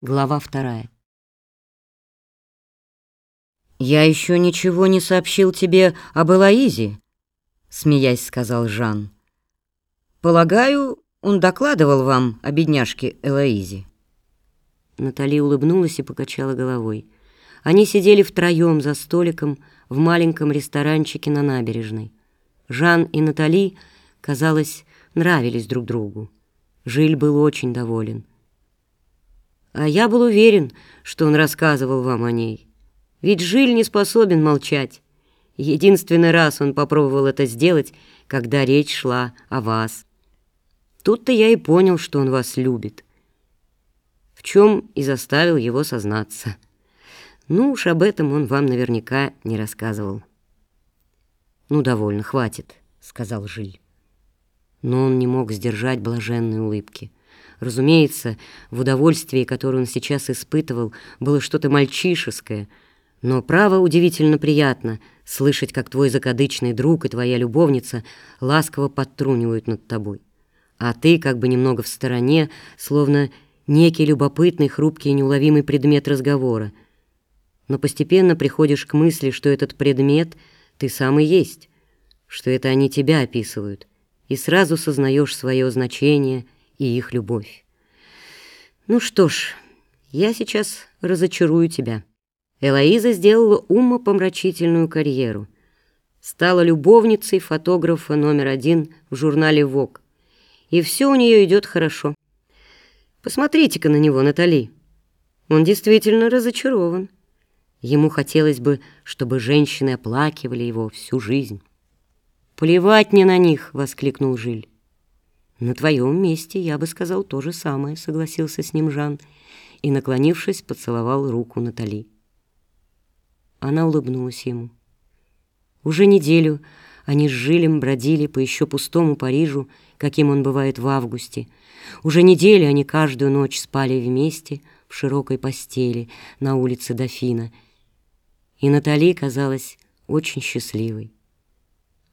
Глава вторая. «Я еще ничего не сообщил тебе об Элоизе», — смеясь сказал Жан. «Полагаю, он докладывал вам о бедняжке Элоизе». Натали улыбнулась и покачала головой. Они сидели втроем за столиком в маленьком ресторанчике на набережной. Жан и Натали, казалось, нравились друг другу. Жиль был очень доволен. А я был уверен, что он рассказывал вам о ней. Ведь Жиль не способен молчать. Единственный раз он попробовал это сделать, когда речь шла о вас. Тут-то я и понял, что он вас любит. В чем и заставил его сознаться. Ну уж об этом он вам наверняка не рассказывал. «Ну, довольно, хватит», — сказал Жиль. Но он не мог сдержать блаженной улыбки. Разумеется, в удовольствии, которое он сейчас испытывал, было что-то мальчишеское, но право удивительно приятно слышать, как твой закадычный друг и твоя любовница ласково подтрунивают над тобой. А ты как бы немного в стороне, словно некий любопытный, хрупкий и неуловимый предмет разговора. Но постепенно приходишь к мысли, что этот предмет ты сам и есть, что это они тебя описывают, и сразу сознаешь свое значение — и их любовь. Ну что ж, я сейчас разочарую тебя. Элоиза сделала умопомрачительную карьеру. Стала любовницей фотографа номер один в журнале «Вог». И все у нее идет хорошо. Посмотрите-ка на него, Натали. Он действительно разочарован. Ему хотелось бы, чтобы женщины оплакивали его всю жизнь. «Плевать мне на них!» — воскликнул Жиль. «На твоем месте я бы сказал то же самое», — согласился с ним Жан и, наклонившись, поцеловал руку Натали. Она улыбнулась ему. Уже неделю они с Жилем бродили по еще пустому Парижу, каким он бывает в августе. Уже неделю они каждую ночь спали вместе в широкой постели на улице Дофина. И Натали казалась очень счастливой.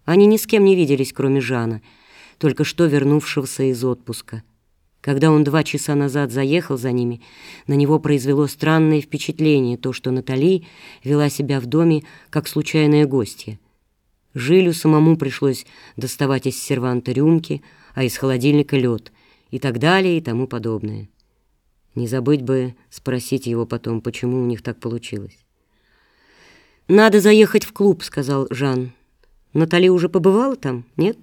Они ни с кем не виделись, кроме Жана — только что вернувшегося из отпуска. Когда он два часа назад заехал за ними, на него произвело странное впечатление то, что Натали вела себя в доме как случайная гостья. Жилю самому пришлось доставать из серванта рюмки, а из холодильника лед и так далее и тому подобное. Не забыть бы спросить его потом, почему у них так получилось. «Надо заехать в клуб», — сказал Жан. «Натали уже побывала там, нет?»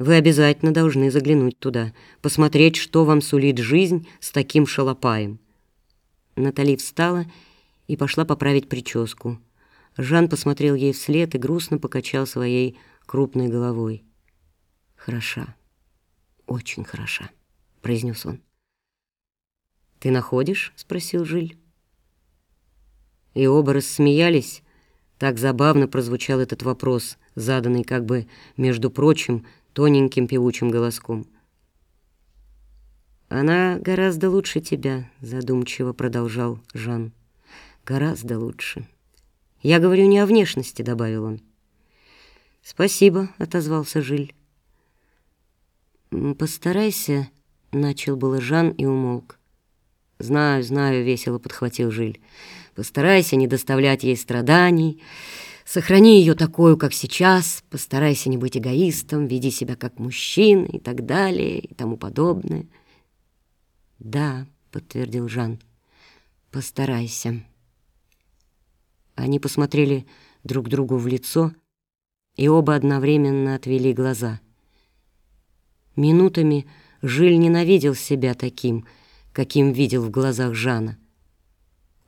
Вы обязательно должны заглянуть туда, посмотреть, что вам сулит жизнь с таким шалопаем». Натали встала и пошла поправить прическу. Жан посмотрел ей вслед и грустно покачал своей крупной головой. «Хороша, очень хороша», — произнес он. «Ты находишь?» — спросил Жиль. И оба рассмеялись. Так забавно прозвучал этот вопрос, заданный как бы, между прочим, тоненьким певучим голоском. «Она гораздо лучше тебя», — задумчиво продолжал Жан. «Гораздо лучше». «Я говорю не о внешности», — добавил он. «Спасибо», — отозвался Жиль. «Постарайся», — начал было Жан и умолк. «Знаю, знаю», — весело подхватил Жиль. «Постарайся не доставлять ей страданий». Сохрани ее такую, как сейчас, постарайся не быть эгоистом, веди себя как мужчина и так далее, и тому подобное. «Да», — подтвердил Жан, — «постарайся». Они посмотрели друг другу в лицо и оба одновременно отвели глаза. Минутами Жиль ненавидел себя таким, каким видел в глазах Жана.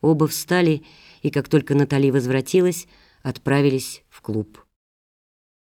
Оба встали, и как только Натали возвратилась, отправились в клуб.